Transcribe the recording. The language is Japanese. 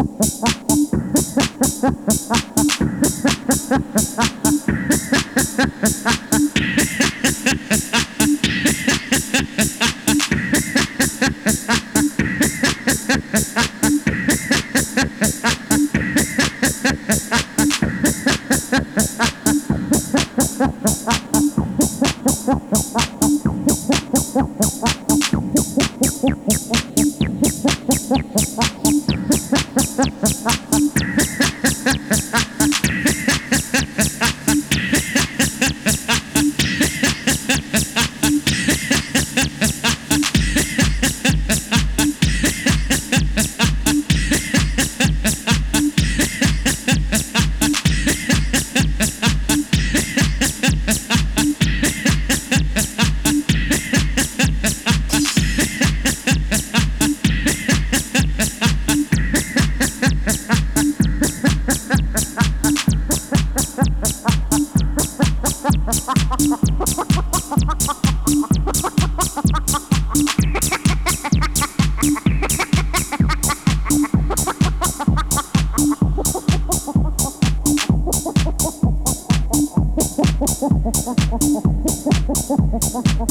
Ha ha ha ha!